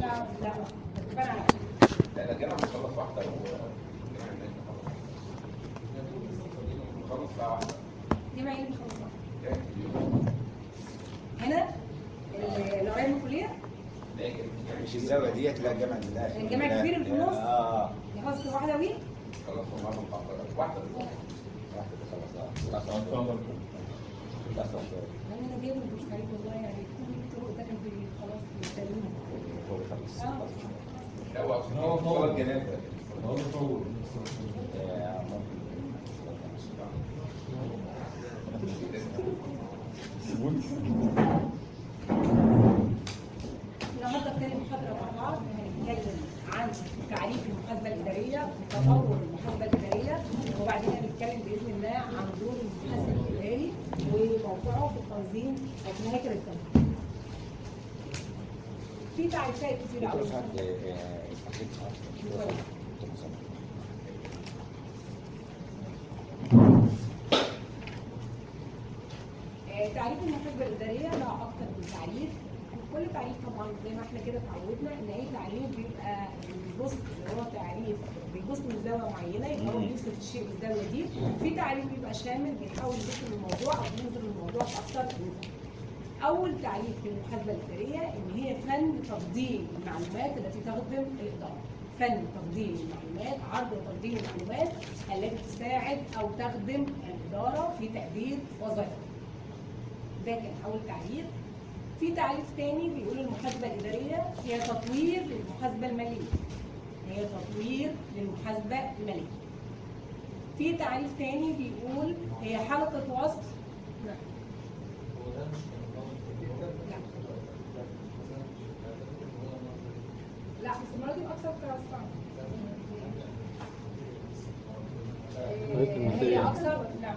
لا لا ده الجامعة بتخلص واحدة و خلص ساعه واحدة دي ما كام اليوم؟ هنا اللي قريب من الكليه مش الزاويه ديت لا الجامع الآخر الجامع اللي في النص؟ آه يخلص واحدة وي محاضره واحدة بالظبط واحدة خلاص لا أنا جايبه من بورسعيد والله يعني كل الطرق ده كان بي- خلاص بيستلمها هو محاضره مع هنتكلم عن تعريف المحاسبه الاداريه وتطور المحاسبه الاداريه وبعدين هنتكلم باذن الله عن دور المحاسب الاداري وموقعه في التنظيم وفي هيكل التنظيم. في تعريفات كتير قوي تعريف المحاسبه الاداريه له أكتر من تعريف كل تعريف طبعا زي ما إحنا كده اتعودنا ان اي تعريف بيبقى بيبص اللي هو تعريف بيبص من زاويه معينه يبقى هو بيوصف الشيء بالزاويه دي في تعريف بيبقى شامل بيحاول يبص للموضوع أو ينظر للموضوع باكتر من أول تعريف للمحاسبه الإدارية إن هي فن تقديم المعلومات التي تخدم الإدارة. فن تقديم المعلومات عرض وتقديم المعلومات التي تساعد أو تخدم الإدارة في تاديه وظائفها. ده كان أول تعريف في تعريف تاني بيقول المحاسبة الإدارية هي تطوير للمحاسبة المالية. هي تطوير للمحاسبة المالية. في تعريف تاني بيقول هي حلقة وصل لا. لا لا بس المرة دي أكثر توسعا هي أكثر لا.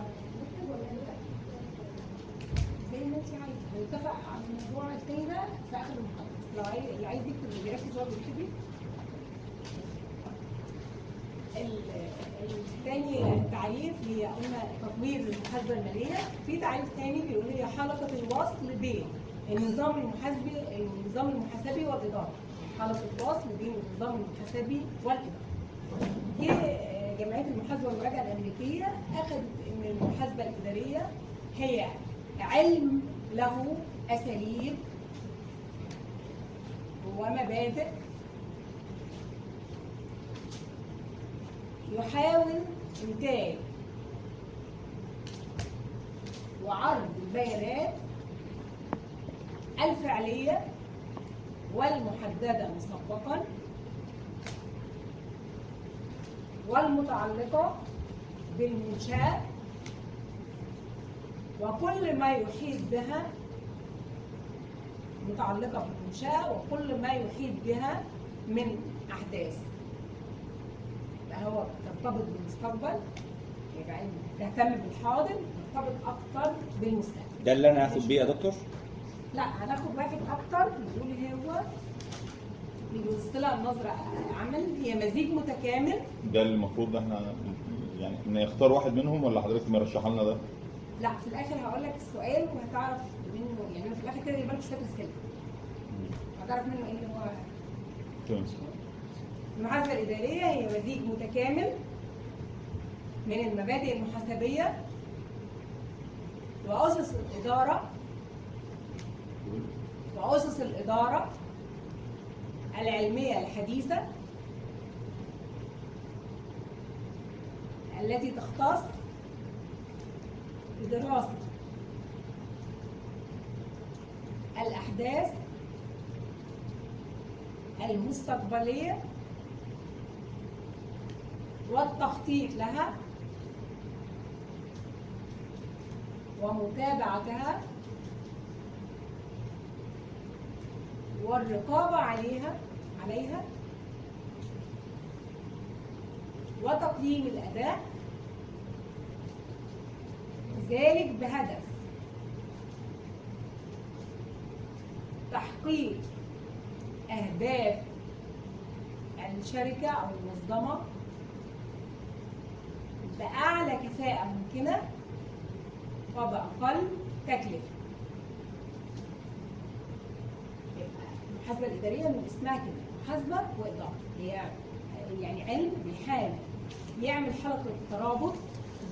زي ما انت عايزة. هنتفق على الموضوع التاني ده في آخر المحاضرة. لو عايز اللي عايز يكتب اللي بيركز هو بيكتب ال- التاني تعريف هي قلنا تطوير المحاسبة المالية. في تعريف تاني بيقول هي حلقه الوصل بين النظام المحاسبي النظام المحاسبي والإدارة. حلقه الوصل بين النظام المحاسبي والاداره جه آه، جمعية المحاسبة والمراجعة الأمريكية اخذت ان المحاسبة الإدارية هي علم له أساليب ومبادئ يحاول إنتاج وعرض البيانات الفعلية والمحددة مسبقا والمتعلقة بالمنشأة وكل ما يحيط بها متعلقة بالمنشأة وكل ما يحيط بها من أحداث. هو ترتبط بالمستقبل. يبقى علم تهتم بالحاضر ترتبط أكتر بالمستقبل. ده اللي أنا هاخد بيه يا دكتور؟ لا هناخد واحد أكتر. بيقول هو بيبص لها النظرة عمل هي مزيج متكامل. ده المفروض إحنا يعني نختار واحد منهم ولا حضرتك مرشحه لنا ده؟ لا في الآخر هقول لك السؤال وهتعرف منه. يعني في الآخر كده يبقى شوية أسئلة هتعرف منه إيه اللي هو تمام. المحاسبة الإدارية. هي مزيج متكامل من المبادئ المحاسبية وأسس الإدارة. وأسس الإدارة العلمية الحديثة التي تختص بدراسة الأحداث المستقبلية والتخطيط لها ومتابعتها والرقابة عليها عليها وتقييم الأداء ذلك بهدف تحقيق أهداف الشركة أو المنظمة بأعلى كفاءة ممكنة وبأقل تكلفة يبقى المحاسبه الإدارية من اسمها كده محاسبه واداره هي يعني علم بيحاول يعمل حلقه ترابط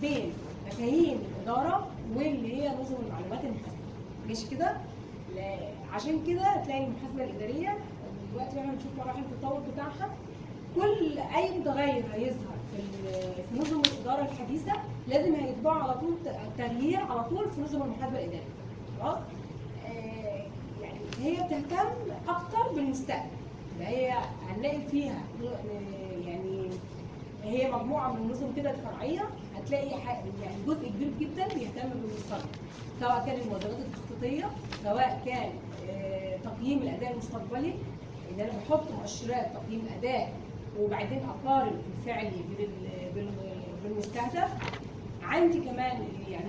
بين مفاهيم الإدارة واللي هي نظم المعلومات المحاسبة. مش كده؟ عشان كده تلاقي المحاسبة الإدارية دلوقتي إحنا بنشوف مراحل التطور بتاعها كل أي متغير هيظهر في نظم الإدارة الحديثة لازم هيتبع على طول تغيير على طول في نظم المحاسبة الإدارية. خلاص؟ آه، يعني هي بتهتم أكتر بالمستقبل. هي هنلاقي فيها يعني هي مجموعة من النظم كده الفرعية هتلاقي يعني جزء كبير جدا بيهتم بالمستقبل. سواء كان الموازنات التخطيطية سواء كان آه، تقييم الأداء المستقبلي ان أنا بحط مؤشرات تقييم أداء وبعدين أقارن الفعلي بال- بال- بالمستهدف. عندي كمان يعني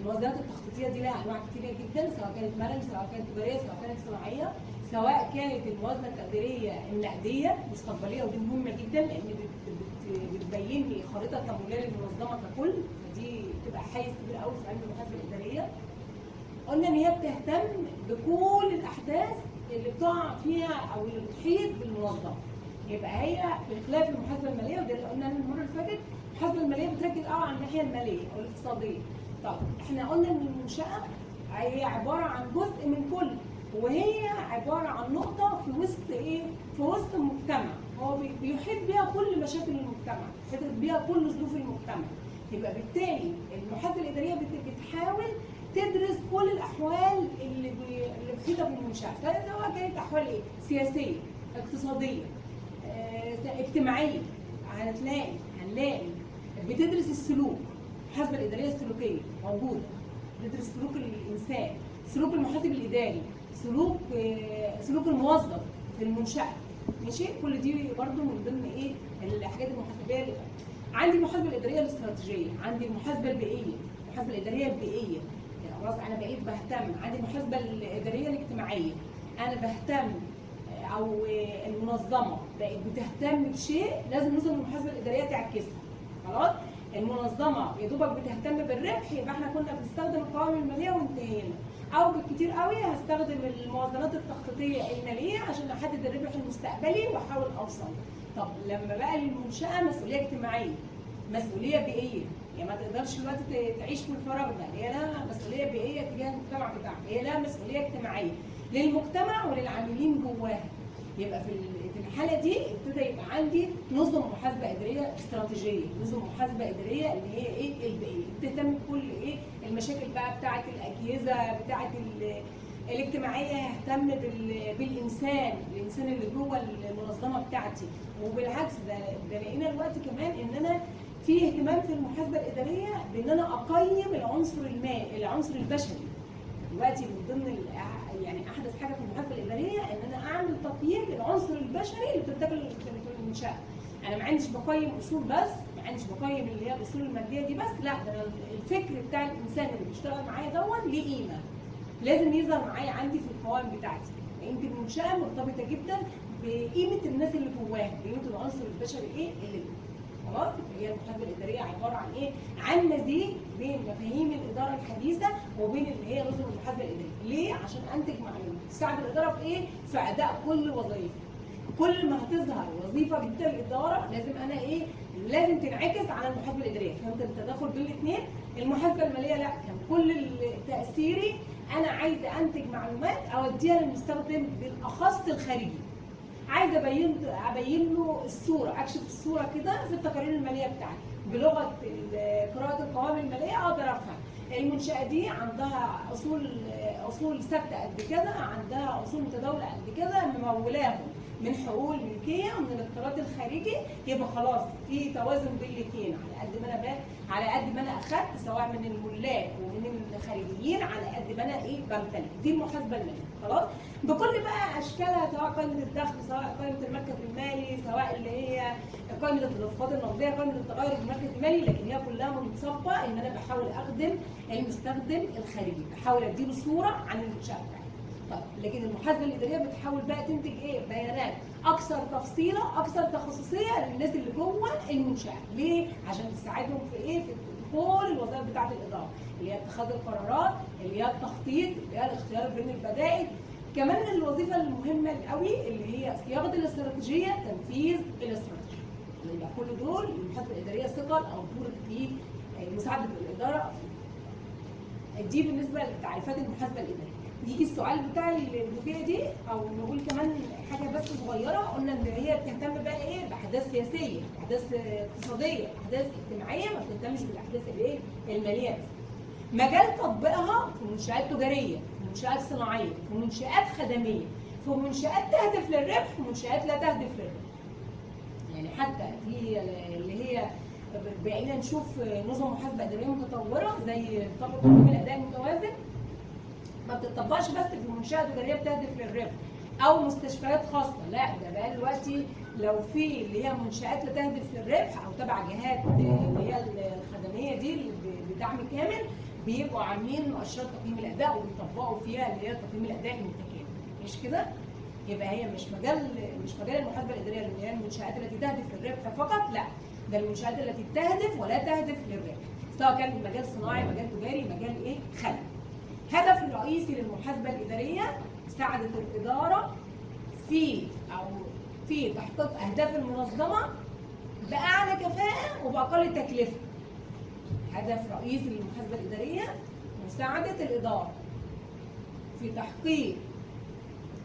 الموازنات التخطيطية دي لها أنواع كتيرة جدا سواء كانت مرن سواء كانت تجارية سواء كانت صناعية. سواء كانت الموازنه التقديرية النقدية مستقبلية ودي مهمة جدا لأن بت- بت- بتبين لي خريطة تمويلية للمنظمة ككل ودي بتبقى حيز كبير قوي في علم المحاسبه الإدارية. قلنا إن هي بتهتم بكل الأحداث اللي بتقع فيها أو اللي بتحيط بالمنظمة. يبقى هي بخلاف المحاسبة المالية وده اللي قلنا المرة اللي فاتت المحاسبة المالية بتركز قوي على الناحية المالية أو الاقتصادية. طب إحنا قلنا إن المنشأة هي عبارة عن جزء من كل وهي عبارة عن نقطة في وسط إيه؟ في وسط المجتمع. هو بي- بيحيط بيها كل مشاكل المجتمع بيحيط بيها كل ظروف المجتمع. يبقى بالتالي المحاسبه الإدارية بت- بتحاول تدرس كل الأحوال اللي اللي محيطه بالمنشاه سواء كانت أحوال إيه؟ سياسية اقتصادية آه، اجتماعية هتلاقي هنلاقي. بتدرس السلوك. المحاسبة الإدارية السلوكية موجودة. بتدرس سلوك الإنسان سلوك المحاسب الإداري. سلوك آه، سلوك الموظف في المنشأة. ماشي؟ كل دي برضو من ضمن إيه؟ الحاجات المحاسبية اللي عندي المحاسبه الإدارية الاستراتيجية عندي المحاسبه البيئية المحاسبه الإدارية البيئية. يعني خلاص أنا بقيت بهتم. عندي المحاسبه الإدارية الاجتماعية. أنا بهتم أو المنظمة بقت بتهتم بشيء لازم نظم المحاسبه الإدارية تعكسها خلاص؟ المنظمة يا دوبك بتهتم بالربح يبقى إحنا كنا بنستخدم القوائم المالية وانتهينا. أو بالكتير قوي. هستخدم الموازنات التخطيطية المالية عشان أحدد الربح المستقبلي وأحاول أوصل. طب لما بقى المنشأة مسؤولية اجتماعية. مسؤولية بيئية. يعني ما تقدرش دلوقتي ت- تعيش في الفراغ ده هي لها مسؤولية بيئية تجاه المجتمع بتاعها. هي لها مسؤولية اجتماعية. للمجتمع وللعاملين جواها. يبقى في الحاله دي ابتدى يبقى عندي نظم محاسبة إدارية استراتيجية نظم محاسبة إدارية اللي هي إيه؟ البيئيه بتهتم بكل إيه؟ المشاكل بقى بتاعه الأجهزة بتاعه ال- الاجتماعية بال- بالإنسان الإنسان اللي جوه المنظمة بتاعتي. وبالعكس ده ده لقينا دلوقتي كمان إن أنا في اهتمام في المحاسبة الإدارية بإن أنا أقيم العنصر المالي العنصر البشري. دلوقتي من ضمن يعني أحدث حاجة في المحاسبة الإدارية إن أنا أعمل تقييم للعنصر البشري اللي في المنشأة. أنا ما عنديش بقيم أصول بس ما عنديش بقيم اللي هي الأصول المادية دي بس لا ده أنا الفكر بتاع الإنسان اللي بيشتغل معايا دون ليه قيمة. لازم يظهر معايا عندي في القوائم بتاعتي. يمكن المنشأة مرتبطة جدا بقيمة الناس اللي جواها قيمه العنصر البشري إيه؟ اللي خلاص هي المحاسبه الاداريه عبارة عن إيه؟ عن مزيج بين مفاهيم الإدارة الحديثة وبين اللي هي نظم المحاسبه الاداريه، ليه؟ عشان أنتج معلومات، تساعد الإدارة في إيه؟ في أداء كل وظائفها. كل ما هتظهر وظيفة جديده للاداره لازم أنا إيه؟ لازم تنعكس على المحاسبة الإدارية، فهمت التداخل بين الاثنين؟ المحاسبة المالية لا، كان كل تأثيري أنا عايزة أنتج معلومات أوديها للمستخدم بالأخص الخارجي. عايزة ابين أبين له الصورة أكشف الصورة كده في التقارير المالية بتاعتي. بلغة قراءة القوائم المالية أقدر أفهم. المنشأة دي عندها اصول أصول ثابتة قد كذا عندها أصول متداولة قد كذا ممولاهم. من حقوق الملكيه ومن الاقتراض الخارجي يبقى خلاص في توازن بين الاثنين على قد ما أنا على قد ما أنا أخدت سواء من الملاك ومن الخارجيين على قد ما أنا إيه بمتلك. دي المحاسبة المالية. خلاص؟ بكل بقى أشكالها سواء قائمة الدخل سواء قائمة المركز المالي سواء اللي هي قائمة التدفقات النقدية قائمة التغير المركز المالي لكن هي كلها منصبة إن أنا بحاول أخدم المستخدم الخارجي. بحاول أديله صورة عن المنشاه طيب لكن المحاسبة الإدارية بتحاول بقى تنتج إيه؟ بيانات أكثر تفصيلا أكثر تخصصية للناس اللي جوه المنشأة. ليه؟ عشان تساعدهم في إيه؟ في كل الوظائف بتاعة الإدارة اللي هي اتخاذ القرارات اللي هي التخطيط اللي هي الاختيار بين البدائل. كمان الوظيفة المهمة قوي اللي هي صياغة الاستراتيجية تنفيذ الاستراتيجية. يبقى كل دول المحاسبة الإدارية ثقل أو دور في مساعدة الإدارة. دي بالنسبة لتعريفات المحاسبة الإدارية. يجي السؤال بتاع الجزئيه دي أو نقول كمان حاجة بس صغيرة قلنا إن هي بتهتم بقى إيه؟ بأحداث سياسية أحداث اقتصادية أحداث اجتماعية ما بتهتمش بالأحداث الايه المالية بس. مجال تطبيقها في منشآت تجارية، في منشآت صناعية، في منشآت خدمية، في منشآت تهدف للربح ومنشآت لا تهدف للربح. يعني حتى دي اللي هي بقينا نشوف نظم محاسبة إدارية متطورة زي تقييم الأداء المتوازن. ما بتطبقش بس في منشأة تجارية بتهدف للربح أو مستشفيات خاصة، لا ده بقى دلوقتي لو في اللي هي منشآت لا تهدف للربح أو تبع جهات اللي هي الخدمية دي بدعم كامل بيبقوا عاملين مؤشرات تقييم الأداء وبيطبقوا فيها اللي هي تقييم الأداء المتكامل. مش كده؟ يبقى هي مش مجال مش مجال المحاسبة الإدارية اللي هي المنشآت التي تهدف للربح فقط لا ده المنشآت التي تهدف ولا تهدف للربح سواء كان مجال صناعي مجال تجاري مجال إيه؟ خدمي هدف الرئيسي للمحاسبة الإدارية مساعده الإدارة في أو في تحقيق أهداف المنظمة بأعلى كفاءة وبأقل تكلفة هدف رئيسي للمحاسبة الإدارية مساعدة الإدارة في تحقيق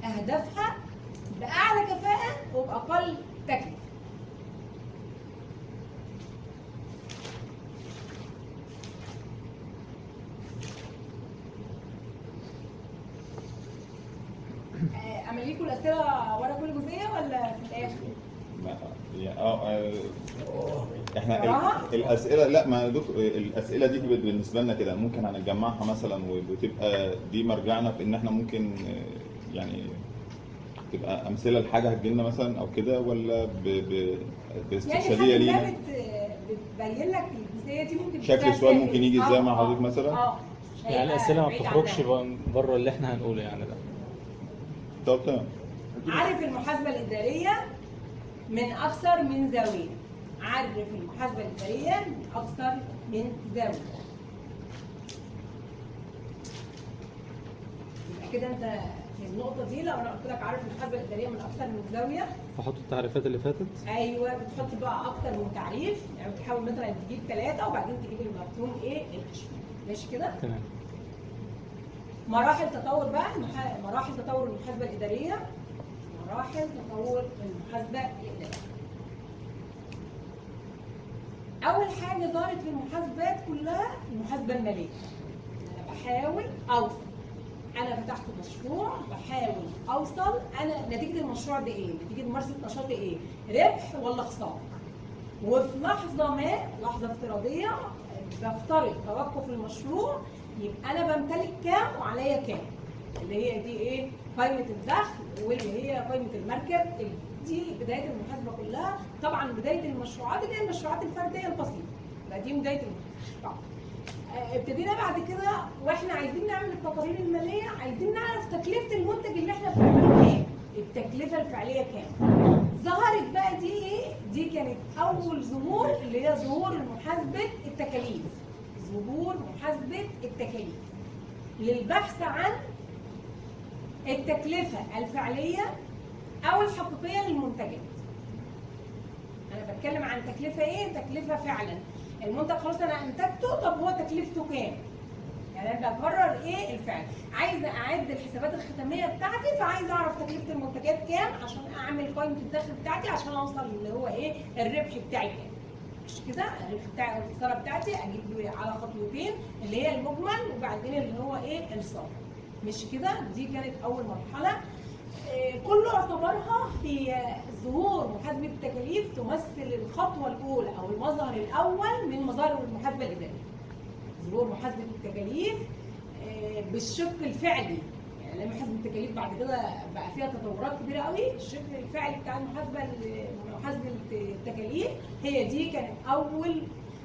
أهدافها بأعلى كفاءة وبأقل تكلفة. الأسئلة ورا كل جزئية ولا في؟ ما- يعني آه آه، إحنا الأسئلة لا ما يا دكتور الأسئلة دي بالنسبة لنا كده ممكن هنجمعها مثلا وتبقى دي مرجعنا في إن إحنا ممكن آه، يعني تبقى أمثلة لحاجة هتجيلنا مثلا أو كده ولا ب... ب... يعني باستشهاديه لينا بت- بتبين لك الجزئية دي ممكن شكل السؤال ممكن؟ يجي إزاي آه، مع آه، حضرتك مثلا؟ آه مش يعني الأسئلة ما بتخرجش. بره اللي إحنا هنقوله يعني ده طب تمام عارف المحاسبة الإدارية؟ من أكثر من زاويه عارف المحاسبة الإدارية؟ من أكثر من زاويه يبقى كده أنت في النقطة دي. لو أنا قلت لك عارف المحاسبة الإدارية من أكثر من زاويه فحط التعريفات اللي فاتت. أيوه بتحط بقى أكتر من تعريف. يعني بتحاول مثلا تجيب ثلاثة وبعدين تجيب المفهوم إيه ماشي كده؟ تمام. مراحل تطور بقى مراحل تطور المحاسبة الإدارية. مراحل تطور المحاسبه الاداريه أول حاجة ظهرت في المحاسبات كلها المحاسبة المالية. أنا بحاول أوصل. أنا فتحت مشروع بحاول أوصل. أنا نتيجة المشروع ده إيه نتيجة ممارسة نشاطي إيه ربح ولا خسارة؟ وفي لحظة ما لحظة افتراضية بفترض توقف المشروع يبقى أنا بمتلك كام وعليا كام؟ اللي هي دي إيه؟ قائمة الدخل واللي هي قائمة المركب دي بداية المحاسبة كلها. طبعا بداية المشروعات اللي هي المشروعات الفردية البسيطة. يبقى دي بداية المحاسبة. آه، ابتدينا بعد كده وإحنا عايزين نعمل التقارير المالية عايزين نعرف تكلفة المنتج اللي إحنا بنعمله إيه. التكلفة الفعلية كام. ظهرت بقى دي إيه؟ دي كانت أول ظهور اللي هي ظهور محاسبة التكاليف. ظهور محاسبة التكاليف. للبحث عن التكلفة الفعلية أو الحقيقيه للمنتجات. أنا بتكلم عن تكلفة إيه؟ تكلفة فعلا. المنتج خلاص أنا أنتجته طب هو تكلفته كام؟ يعني أنا بقرر إيه الفعل؟ عايزة أعد الحسابات الختامية بتاعتي فعايزة أعرف تكلفة المنتجات كام عشان أعمل قائمة الدخل بتاعتي عشان أوصل اللي هو إيه؟ الربح بتاعي كام. مش كده؟ الربح بتاعي أو الخسارة بتاعتي أجيب على خطوتين اللي هي المجمل وبعدين اللي هو إيه؟ الصافي. مش كده؟ دي كانت أول مرحلة. آه، كله اعتبرها هي ظهور محاسبة التكاليف تمثل الخطوة الأولى أو المظهر الأول من مظاهر المحاسبة الإدارية. ظهور محاسبة التكاليف آه، بالشق الفعلي. يعني محاسبة التكاليف بعد كده بقى فيها تطورات كبيرة قوي. الشق الفعلي بتاع المحاسبة محاسبة التكاليف هي دي كانت أول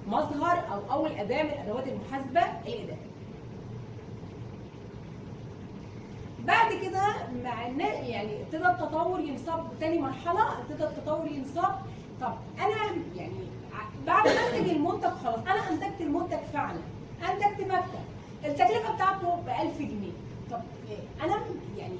مظهر أو أول أداة من أدوات المحاسبة الإدارية. بعد كده مع يعني ابتدى التطور ينصب تاني مرحلة ابتدى التطور ينصب. طب أنا يعني بعد ما أنتج المنتج خلاص أنا أنتجت المنتج فعلا أنتجت مكتب التكلفة بتاعته ب 1000 جنيه. طب؟ أنا يعني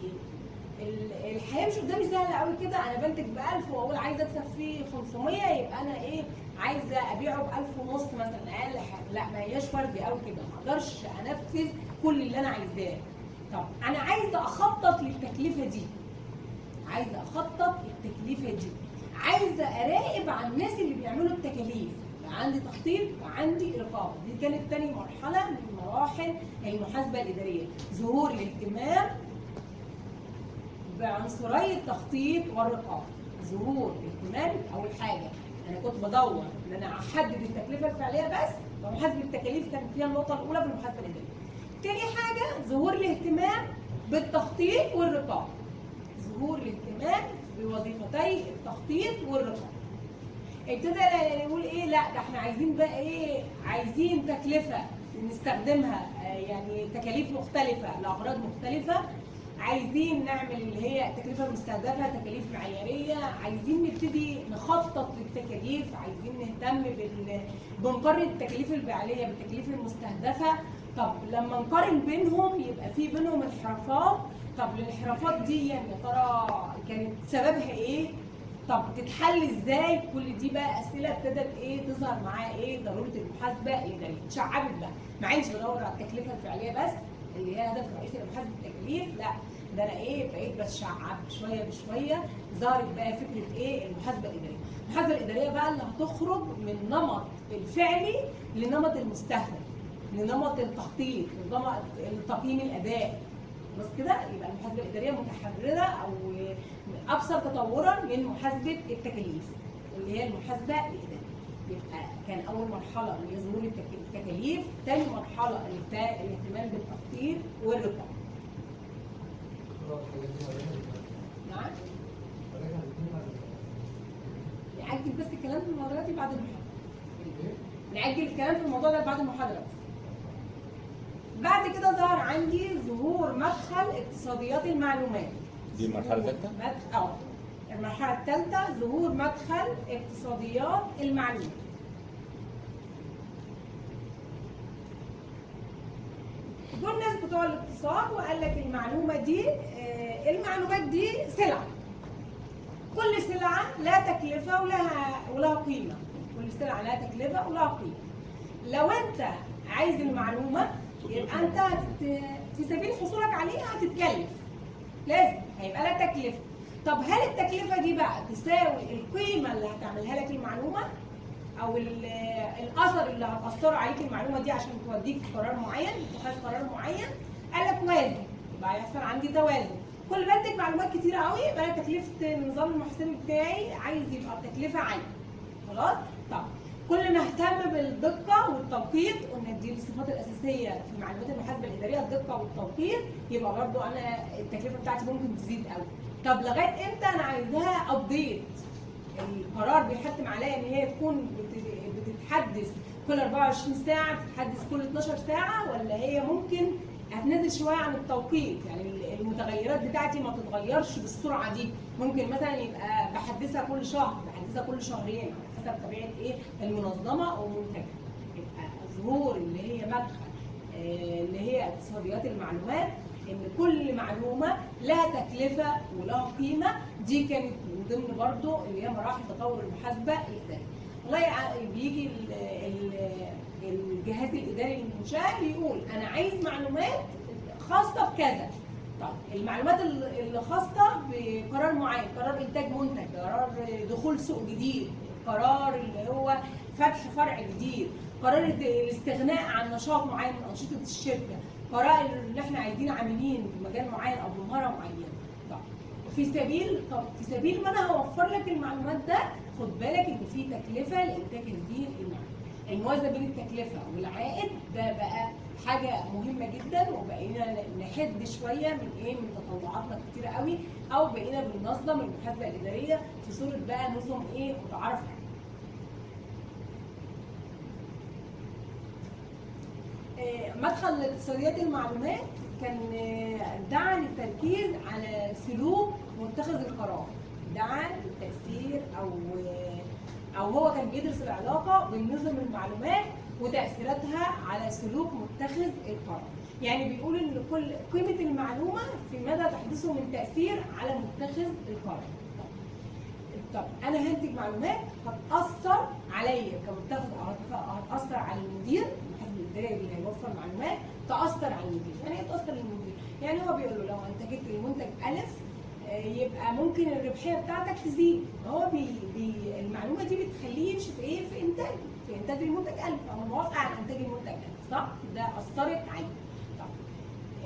ال- الحياة مش قدامي سهلة قوي كده. أنا بنتج ب 1000 وأقول عايزة أكسب فيه 500 يبقى أنا إيه عايزة أبيعه ب 1000 ونص مثلا أقل حاجة. لا ما هياش فردي قوي كده. ما أقدرش أنفذ كل اللي أنا عايزاه. طب أنا عايزة أخطط للتكلفة دي. عايزة أخطط التكلفه دي. عايزة أراقب على الناس اللي بيعملوا التكاليف. عندي تخطيط وعندي رقابه دي كانت تاني مرحلة من مراحل المحاسبة الإدارية. ظهور الاهتمام بعنصري التخطيط والرقابة. ظهور الاهتمام أول حاجة. أنا كنت بدور إن أنا أحدد التكلفة الفعلية بس. ومحاسبه التكاليف كانت فيها النقطة الأولى في المحاسبة الإدارية. تاني حاجة ظهور الاهتمام بالتخطيط والرقابة. ظهور الاهتمام بوظيفتي التخطيط والرقابة. ابتدى يقول إيه لا ده إحنا عايزين بقى إيه عايزين تكلفة نستخدمها يعني تكاليف مختلفة لاغراض مختلفة. عايزين نعمل اللي هي التكلفه المستهدفه تكاليف معيارية. عايزين نبتدي نخطط للتكاليف. عايزين نهتم بال بنقارن التكاليف الفعلية بالتكاليف المستهدفة. طب لما نقارن بينهم يبقى في بينهم انحرافات. طب الانحرافات دي يعني يا ترى كانت سببها إيه؟ طب تتحل إزاي؟ كل دي بقى أسئلة ابتدت إيه تظهر معاها إيه؟ ضرورة المحاسبة الاداريه اتشعبت بقى ما عادش بدور على التكلفة الفعلية بس اللي هي هدف رئيسي لمحاسبه التكاليف لا ده أنا إيه بقيت بتشعب شوية بشوية. ظهرت بقى فكرة إيه؟ المحاسبة الإدارية. المحاسبة الإدارية بقى اللي هتخرج من نمط الفعلي لنمط المستهدف. لنمط التخطيط لنمط تقييم الأداء. بس كده يبقى المحاسبة الإدارية متحررة أو أكثر تطورا من محاسبة التكاليف اللي هي المحاسبة الإدارية. يبقى كان أول مرحلة اللي هي ظهور التك- التكاليف ثاني مرحلة الاهتمام بالتخطيط والرقابة. نعم؟ نأجل بس الكلام في الموضوع بعد المحاضرة. نأجل الكلام في الموضوع ده بعد المحاضرة. بعد كده ظهر عندي ظهور مدخل اقتصاديات المعلومات. دي المرحلة الثالثة؟ مد- آه المرحلة الثالثة ظهور مدخل اقتصاديات المعلومات. دول الناس بتوع الاقتصاد وقال لك المعلومة دي آه، المعلومات دي سلعة. كل سلعة لها تكلفة ولها ولها قيمة. كل سلعة لها تكلفة ولها قيمة. لو أنت عايز المعلومة يبقى انت في سبيل حصولك عليها هتتكلف لازم هيبقى لها تكلفة. طب هل التكلفة دي بقى تساوي القيمة اللي هتعملها لك المعلومة؟ أو ال- الأثر اللي هتاثر عليك المعلومة دي عشان توديك في قرار معين اتخاذ قرار معين؟ قال لك وازن. يبقى هيحصل عندي توازن كل ما انتج معلومات كتيرة قوي يبقى أنا تكلفة النظام المحاسبي بتاعي عايز يبقى التكلفه عالية. خلاص؟ طب كل ما اهتم بالدقة والتوقيت قلنا دي الصفات الأساسية في معلومات المحاسبة الإدارية الدقة والتوقيت يبقى برضو أنا التكلفة بتاعتي ممكن تزيد قوي طب لغاية إمتى أنا عايزاها ابديت القرار بيحتم عليا إن هي تكون بت- بتتحدث كل 24 ساعة بتتحدث كل 12 ساعة ولا هي ممكن هتنزل شوية عن التوقيت؟ يعني ال- المتغيرات بتاعتي ما تتغيرش بالسرعة دي. ممكن مثلا يبقى بحدثها كل شهر بحدثها كل شهرين. حسب طبيعة إيه؟ المنظمة أو منتجها يبقى ظهور اللي هي مدخل آه، اللي هي اقتصاديات المعلومات إن كل معلومة لها تكلفة ولها قيمة. دي كانت من ضمن برضو اللي هي مراحل تطور المحاسبة الإدارية. والله بيجي ال- ال- الجهاز الإداري للمنشاه بيقول أنا عايز معلومات خاصة بكذا. طب المعلومات ال- اللي خاصة بقرار معين قرار إنتاج منتج قرار دخول سوق جديد قرار اللي هو فتح فرع جديد قرار الاستغناء عن نشاط معين من أنشطة الشركة قرار ان إحنا عايزين عاملين في مجال معين أو بمهارة معينة. طب في سبيل طب في سبيل ما أنا هوفر لك المعلومات ده خد بالك إن في تكلفة لإنتاج هذه المعلومات. الموازنة بين التكلفة والعائد ده بقى حاجة مهمة جدا وبقينا نحد شوية من إيه من تطلعاتنا كتيرة قوي أو بقينا بننظم المحاسبة الإدارية في صورة بقى نظم إيه متعارف. عليها آه، مدخل اقتصاديات المعلومات كان آه، دعا للتركيز على سلوك متخذ القرار. دعا للتأثير أو آه، أو هو كان بيدرس العلاقة بين نظم المعلومات وتأثيراتها على سلوك متخذ القرار. يعني بيقول إن كل قيمة المعلومة في مدى تحديثه من تأثير على متخذ القرار. طب أنا هنتج معلومات هتأثر عليا كمتخذ هتأثر على المدير الإداري هيوفر معلومات تأثر على المدير. يعني إيه تأثر للمدير يعني هو بيقول له لو انتجت المنتج ألف آه، يبقى ممكن الربحية بتاعتك تزيد. هو بي بي المعلومة دي بتخليه يمشي في إيه؟ في إنتاج. في انتاج المنتج ألف. أو موافقة على إنتاج المنتج ألف. صح؟ ده أثرت عليه طب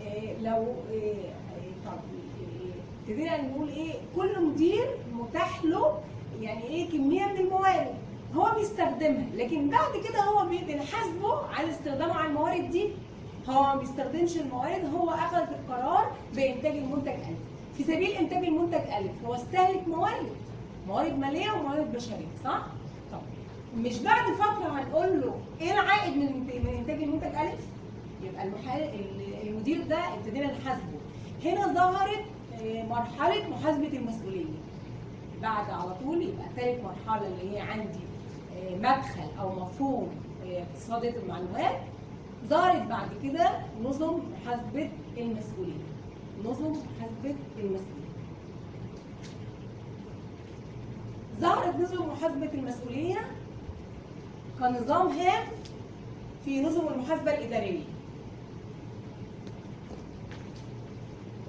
آه، لو آه، طب آه، ابتدينا نقول إيه؟ كل مدير متاح له يعني إيه؟ كمية من الموارد. هو بيستخدمها لكن بعد كده هو بنحاسبه على استخدامه على الموارد دي. هو ما بيستخدمش الموارد هو أخذ القرار بإنتاج المنتج ألف. في سبيل إنتاج المنتج ألف هو استهلك موارد. موارد مالية وموارد بشرية صح؟ مش بعد فترة هنقول له إيه العائد من إنتاج المنتج ألف؟ يبقى المحا- المدير ده ابتدينا نحاسبه. هنا ظهرت آه، مرحلة محاسبة المسؤوليه بعد على طول يبقى ثالث مرحلة اللي هي عندي آه، مدخل أو مفهوم آه، اقتصاديه المعلومات. ظهرت بعد كده نظم محاسبة المسؤوليه نظم محاسبة المسؤوليه ظهرت نظم محاسبة المسؤوليه كنظام هام في نظم المحاسبة الإدارية.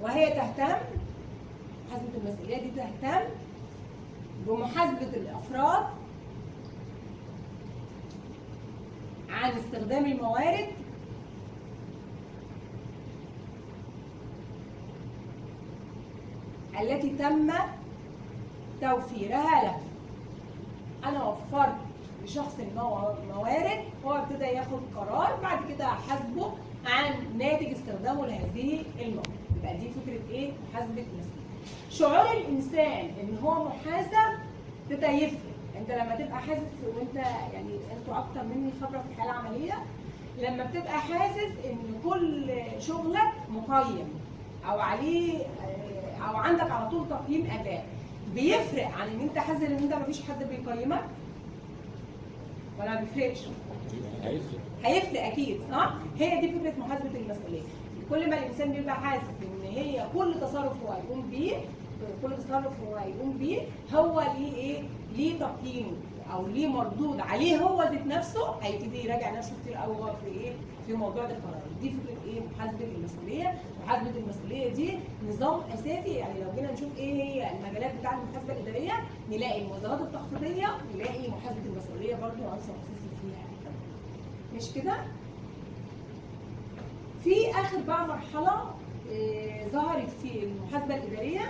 وهي تهتم محاسبة المسؤولية دي تهتم بمحاسبة الأفراد عن استخدام الموارد التي تم توفيرها له أنا وفرت لشخص المو- موارد هو ابتدى ياخد قرار بعد كده احاسبه عن ناتج استخدامه لهذه الموارد يبقى دي فكرة إيه؟ محاسبه المسؤوليه شعور الإنسان إن هو محاسب ابتدى يفرق. أنت لما تبقى حاسس وأنت يعني أنتوا أكتر مني خبرة في الحياة العملية لما بتبقى حاسس إن كل شغلك مقيم أو عليه أو عندك على طول تقييم أداء بيفرق عن إن أنت حاسس إن أنت مفيش حد بيقيمك. ولا ما بيفرقش هيفرق هيفرق أكيد صح؟ هي دي فكرة محاسبة المسؤوليه. كل ما الإنسان بيبقى حاسس إن هي كل تصرف هو هيقوم بيه كل تصرف هو هيقوم بيه هو ليه إيه؟ ليه تقييم أو ليه مردود عليه هو ذات نفسه هيبتدي يراجع نفسه كتير قوي هو في إيه؟ في موضوع القرار. دي فكرة إيه؟ محاسبة المسؤولية، محاسبة المسؤولية دي نظام أساسي يعني لو جينا نشوف إيه هي المجالات بتاع المحاسبة الإدارية نلاقي الموازنات التخطيطية نلاقي محاسبة المسؤولية برضه عنصر أساسي فيها. مش كده؟ في آخر بقى مرحلة آه، ظهرت في المحاسبة الإدارية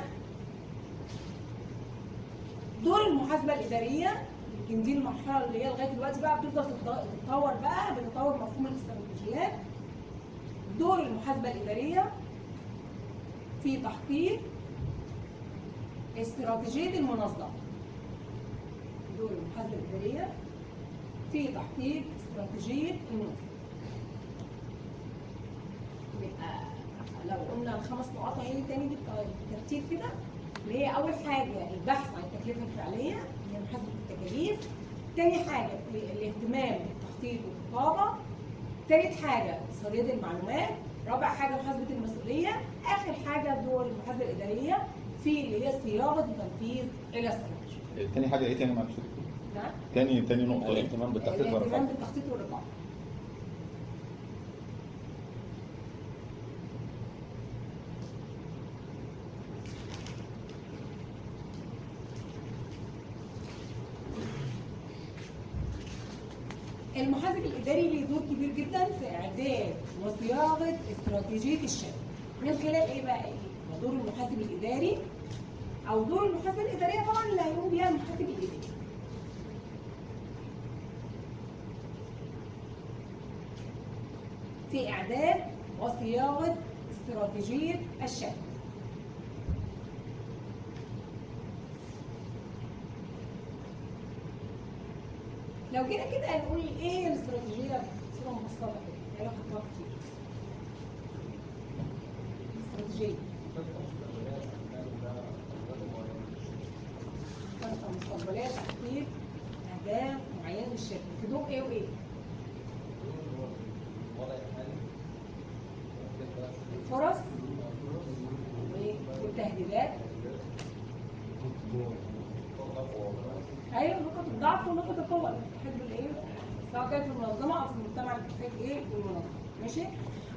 دور المحاسبة الإدارية يمكن دي المرحلة اللي هي لغاية دلوقتي بقى بتفضل تتط- تتطور بقى بتطور مفهوم الاستراتيجيات دور المحاسبة الإدارية في تحقيق استراتيجية المنظمه دور المحاسبة الإدارية في تحقيق استراتيجية المنظمه لو قلنا الخمس نقاط اهي تاني بالترتيب كده اللي هي أول حاجة البحث عن التكلفة الفعلية هي محاسبه التكاليف. تاني حاجة الاهتمام بالتخطيط والرقابه تالت حاجة صياغه المعلومات. رابع حاجة محاسبة المسؤولية. آخر حاجة دور المحاسبة الإدارية في اللي هي صياغة وتنفيذ الاستراتيجيه تاني حاجة إيه تاني معلش؟ نعم. تاني تاني نقطة. الاهتمام بالتخطيط الاهتمام والرقابة. بالتخطيط والرقابة. الاداري ليه دور كبير جدا في إعداد وصياغة استراتيجية الشركة. من خلال إيه بقى؟ إيه؟ دور المحاسب الإداري أو دور المحاسبة الإدارية طبعا اللي هيقوم بيها المحاسب الإداري. في إعداد وصياغة استراتيجية الشركة. لو جينا كده هنقول إيه هي الاستراتيجية بصورة مبسطة كده، هي لها خطوات كتير. استراتيجية خطة مستقبلية تحقيق أهداف معينة للشركة، في ضوء إيه وايه؟ الضعف ونقطه القوه اللي بتحب الايه سواء كانت في المنظمه أو في المجتمع اللي بتحتاج إيه في المنظمه ماشي؟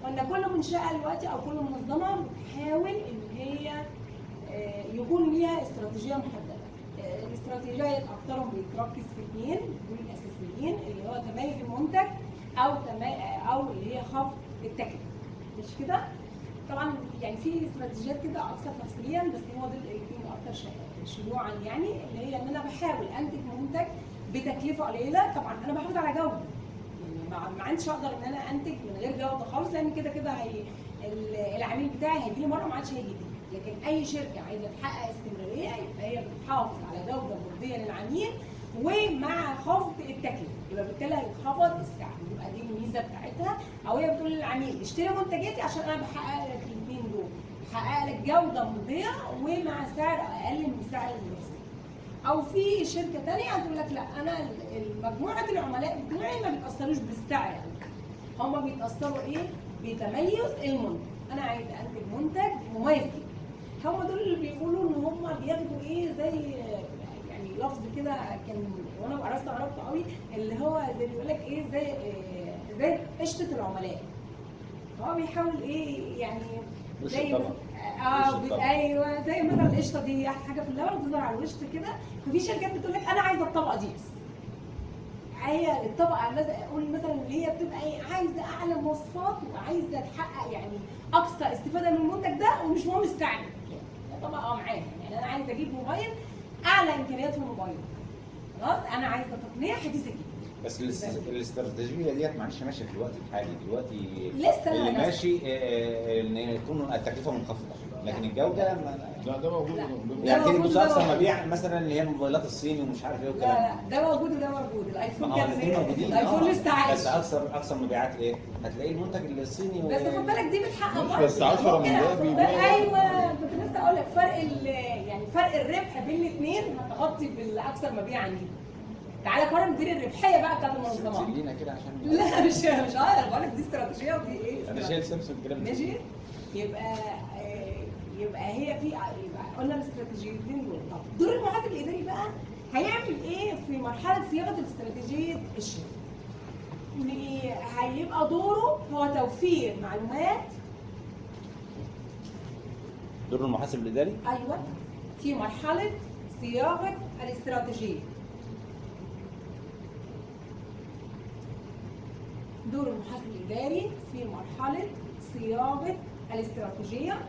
قلنا كل منشأة دلوقتي أو كل منظمة بتحاول إن هي آه، يكون ليها استراتيجية محددة. آه، الاستراتيجية اكثرهم بيتركز في اثنين دول الأساسيين اللي هو تميز المنتج أو تمي... أو اللي هي خفض التكلفه مش كده؟ طبعا يعني في استراتيجيات كده أكثر تفصيليا بس هو دول الاثنين أكثر شيوعا يعني اللي هي إن أنا بحاول أنتج منتج بتكلفة قليلة. طبعا أنا بحافظ على جودة. ما ما عنديش أقدر ان أنا انتج من غير جوده خالص لأن كده كده هي ال- العميل بتاعي هيجي لي مرة ما عادش هيجي. تاني لكن أي شركة عايزة تحقق استمرارية يبقى هي بتحافظ على جودة مرضيه للعميل ومع خفض التكلفة. يبقى بالتالي هيتخفض السعر يبقى دي الميزة بتاعتها. أو هي بتقول للعميل اشتري منتجاتي عشان أنا بحقق لك الاثنين دول. بحقق لك جودة مرضيه ومع سعر أقل من سعر المنافسين أو في شركة تانية هتقول لك لا أنا مجموعه العملاء بتوعي ما بيتأثروش بالسعر. هما بيتأثروا إيه بتميز المنتج أنا عايزه انتج منتج مميز هم دول اللي بيقولوا إن هم بياخدوا إيه زي يعني لفظ كده كان وأنا بقرا استغربت قوي اللي هو زي بيقول لك إيه زي إيه زي قشطة العملاء هو بيحاول إيه يعني زي. آه. أيوه زي مثلا القشطه دي حاجة في اللبن بتظهر على الوش كده. ففي شركات بتقول لك أنا عايزة الطبقة دي بس. هي الطبقة أقول مثلا اللي هي بتبقى إيه عايزة أعلى مواصفات وعايزة تحقق يعني أقصى استفادة من المنتج ده ومش مهم السعر طبقة آه معايا. يعني أنا عايزة أجيب موبايل أعلى إمكانيات في الموبايل خلاص أنا عايزة تقنية حديثة جدا. بس الاست- الاستراتيجية ديت معلش ماشية في الوقت الحالي دلوقتي لسه اللي ماشي آه، آه، إن يكون التكلفة منخفضة لكن الجودة ما- لا ده موجود لا. يعني تيجي موجود تبص موجود. مبيع مثلا اللي هي الموبايلات الصيني ومش عارف إيه لا والكلام لا ده موجود وده موجود الآيفون ما كان الآيفون آه. لسه عايش بس أكثر أكثر مبيعات إيه؟ هتلاقي المنتج الصيني و- بس خد بالك دي بتحقق مش برضه. بس 10 ممكن من ده بيبيع. أيوه كنت لسه أقول لك فرق يعني فرق الربح بين الاثنين هتغطي بالأكثر مبيعا دي تعالى قارن بين الربحية بقى بتاعت المنظمات سجلينا كده عشان لا مش مش عارف بقول لك دي استراتيجية ودي إيه؟ أنا شايل سامسونج كده ماشي. يبقى آه، يبقى هي في يبقى قلنا الاستراتيجيتين دول. طب دور المحاسب الإداري بقى هيعمل إيه في مرحلة صياغة الاستراتيجية الشركة؟ إن هيبقى دوره هو توفير معلومات. دور المحاسب الإداري؟ أيوه. في مرحلة صياغة الاستراتيجية. دور المحاسب الإداري في مرحلة صياغة الاستراتيجية.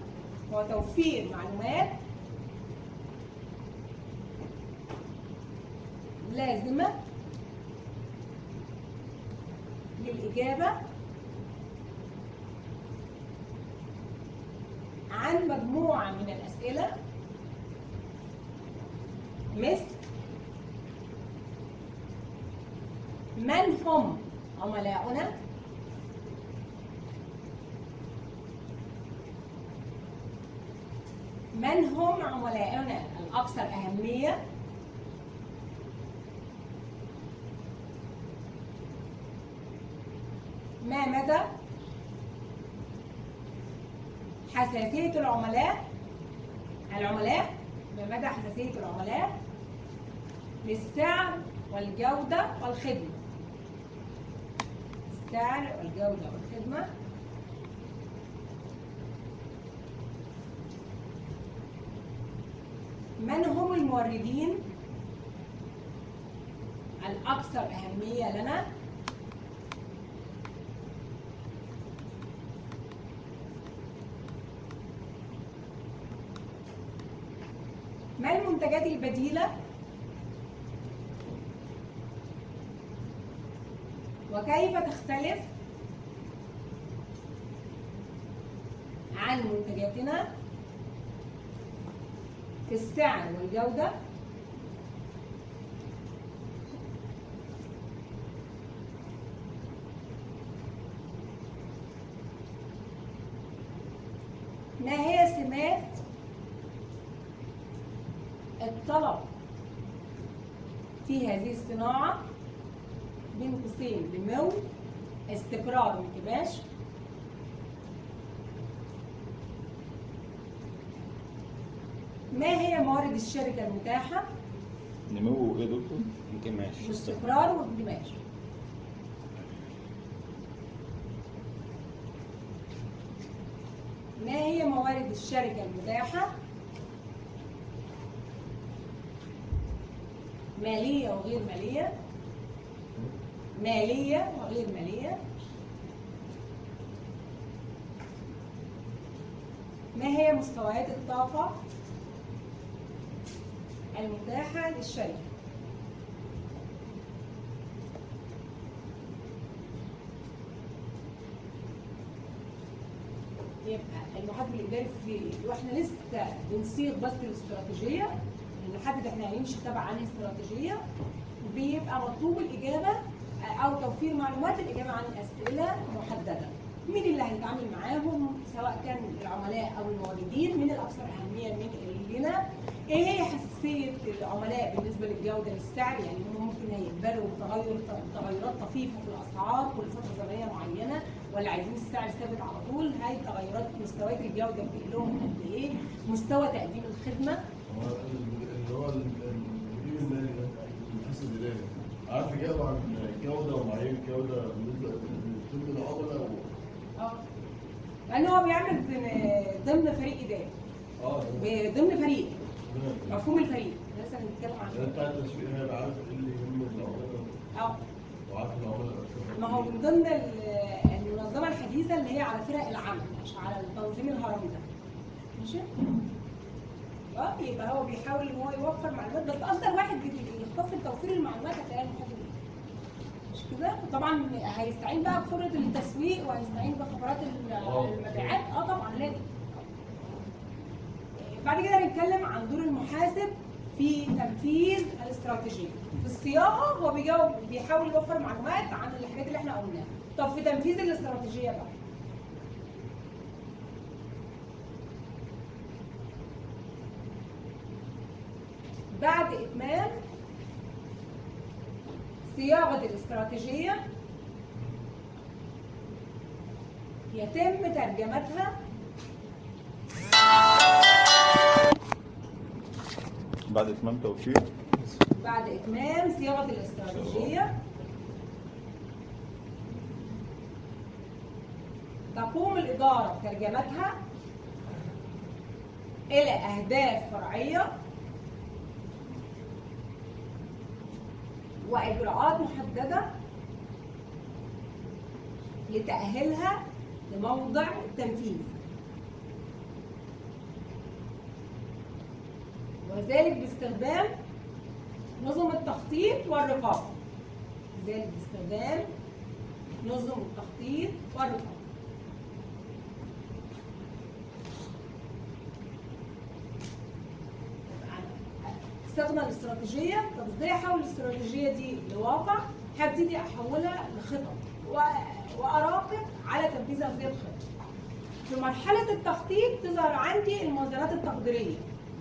هو توفير معلومات لازمة للإجابة عن مجموعة من الأسئلة. مثل من هم عملاؤنا؟ من هم عملاؤنا؟ الأكثر أهمية؟ ما مدى؟ حساسية العملاء. العملاء ما مدى حساسية العملاء؟ للسعر والجودة والخدمة. السعر والجودة والخدمة. من هم الموردين؟ الأكثر أهمية لنا. ما المنتجات البديلة؟ وكيف تختلف عن منتجاتنا في السعر والجودة ما هي سمات الطلب في هذه الصناعة بين قوسين نمو استقرار وانكماش موارد الشركة المتاحة نمو إيه دكتور؟ يمكن ماشي واستقرار واندماج ما هي موارد الشركة المتاحة؟ مالية وغير مالية. مالية وغير مالية. ما هي مستويات الطاقة؟ المتاحة للشركة. يبقى المحاسب الإداري في وإحنا لسه بنصيغ بس الاستراتيجية. نحدد إحنا هنمشي تبع عن استراتيجية. بيبقى مطلوب الإجابة أو توفير معلومات الإجابة عن أسئلة محددة. مين اللي هنتعامل معاهم؟ سواء كان العملاء أو الموردين من الأكثر أهمية؟ من لنا إيه هي حساسيه العملاء بالنسبة للجودة للسعر يعني هم ممكن هيقبلوا تغير تغيرات طفيفة في الأسعار كل فترة زمنية معينة ولا عايزين السعر ثابت على طول؟ هاي تغيرات مستويات الجودة بتقل لهم قد إيه؟ مستوى تقديم الخدمة. اللي هو المدير المالي ده المحاسب الاداري عارف يجاوب عن الجوده ومعايير الجوده بالنسبة لكل العملاء. آه. لأن هو بيعمل ضمن- فريق إداري. آه. ضمن فريق. مفهوم الفريق. مثلا نتكلم ده عن بتاع التسويق هيبقى عارف إيه اللي يهم العملاء آه. وعارف العملاء. ما هو من ضمن ال- المنظمة الحديثة اللي هي على فرق العمل مش على التنظيم الهرمي ده. ماشي؟ آه يبقى هو بيحاول إن هو يوفر معلومات بس أكتر واحد بي- يختص بتوفير المعلومات هتلاقيه المحاسب مش كده؟ طبعا هيستعين بقى بخبره التسويق وهيستعين بخبرات آه. المبيعات. آه طبعا لازم. بعد كده هنتكلم عن دور المحاسب في تنفيذ الاستراتيجية. في الصياغة هو بيجاوب بيحاول يوفر معلومات عن الحاجات اللي إحنا قلناها. طب في تنفيذ الاستراتيجية بقى. بعد إتمام صياغة الاستراتيجية يتم ترجمتها بعد إتمام توفير بعد إتمام صياغة الإستراتيجية. تقوم الإدارة بترجمتها إلى أهداف فرعية وإجراءات محددة لتأهيلها لموضع التنفيذ وذلك باستخدام نظم التخطيط والرقابة. ذلك باستخدام نظم التخطيط والرقابة. استخدم الاستراتيجية. طب إزاي أحول الاستراتيجية دي لواقع؟ هبتدي أحولها لخطط وأراقب على تنفيذ هذه الخطط. في مرحلة التخطيط تظهر عندي الموازنات التقديرية.